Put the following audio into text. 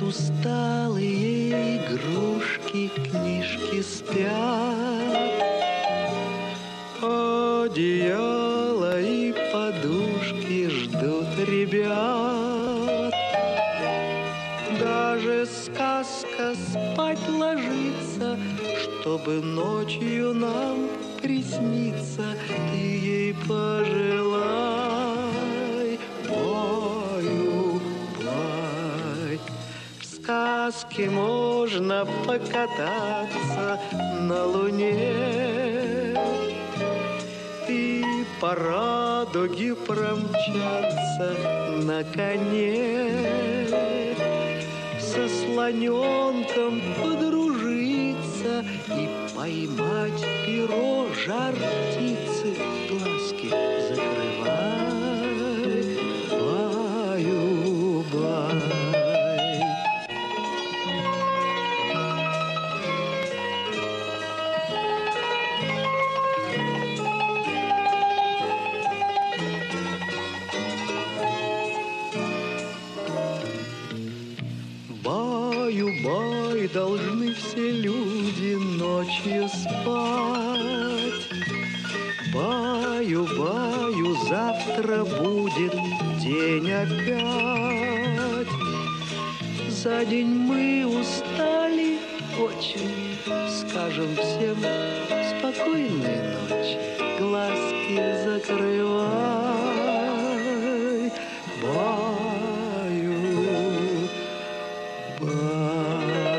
Малые игрушки, книжки спят. Одеяло и подушки ждут ребят. Даже сказка спать ложится, чтобы ночью нам присниться. Ты ей пожелай, сказке можно покататься на луне. И по радуге промчаться на коне. Со слоненком подружиться и поймать перо жар птицы, и должны все люди ночью спать. Баю, баю, завтра будет день опять. За день мы устали очень, скажем всем спокойной ночи, глазки закрывай. Баю, баю.